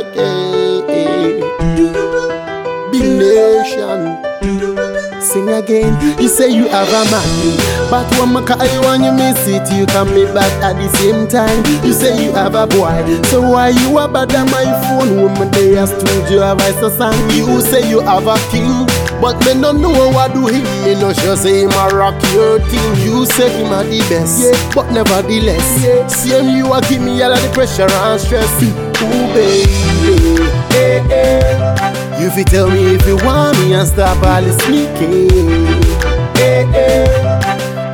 K. Big Nation. Sing again. You say you have a man, but when I call you you miss it, you come me back at the same time. You say you have a boy, so why you a bad on my phone? Woman, they a studio, voice a song. You say you have a king, but me no know what do him. Me no sure say him a rock your thing. You say him a the best, yeah, but nevertheless, yeah. Same you a give me all of the pressure and stress. Ooh, baby, hey. You tell me if you want me and stop all the sneaking. Hey, hey.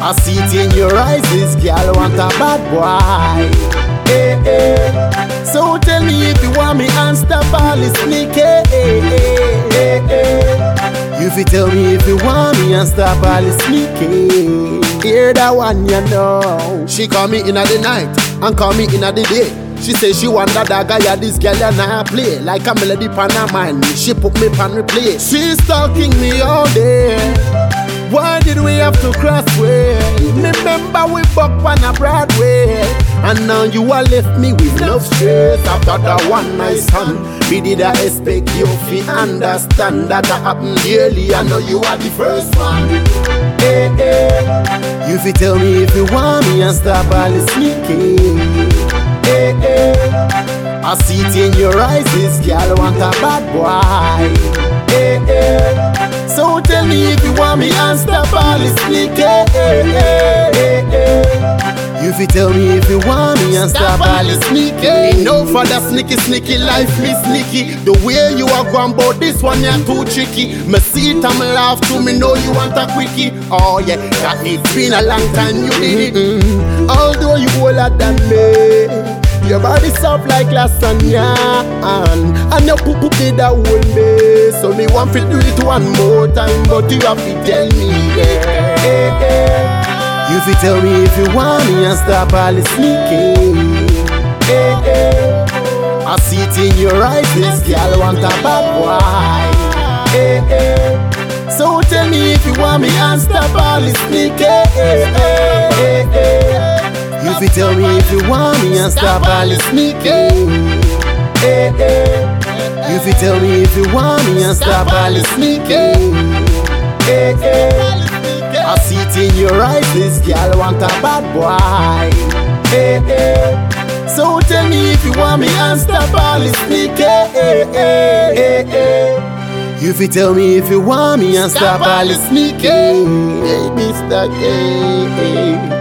I see it in your eyes, this girl want a bad boy. Hey, hey. So tell me if you want me and stop all the sneaking. Hey, hey, hey. You tell me if you want me and stop all the sneaking. Hear that one, you know. She call me in the night and call me in the day. She say she want that guy, yeah, this girl and I play like a melody pan her mind. She put me pan replay. She's stalking me all day. Why did we have to cross way? Remember we buck on a Broadway. And now you are left me with love stress After that one nice time Me did I expect you fi understand That I happen daily I know you are the first one Hey, hey. You fi tell me if you want me And stop all the sneaking. I see it in your eyes This girl want a bad boy Hey, hey. So tell me if you want me And stop all the sneaking hey, hey, hey. You fi tell me if you want me and stop all the sneaky. Ain't no for that sneaky, sneaky life, me sneaky. The way you are going about this one, you're too tricky. Me see it, I'm laugh to me, know you want a quickie. Oh yeah, that it's been a long time you did it. Mm-hmm. Although you older than me. Your body soft like lasagna And, and your poo poo did that one day So me want to do it one more time But you have to tell me yeah. Hey, hey. You fi tell me if you want me and stop all the sneaking. Hey, hey. I see it in your eyes, this girl want a bad boy. Hey, hey. So tell me if you want me and stop all the sneaking. Hey, hey, hey. You fi tell me if you want me and stop all the sneaking. Eh, eh. Hey, hey. You fi tell me if you want me and stop all the sneaking. Hey, hey. I see it in your eyes, this girl want a bad boy. Hey, hey. So tell me if you want me and stop all the sneaking. Hey, hey, hey, hey. You fi tell me if you want me and stop all the sneaking. Hey, Mr. K.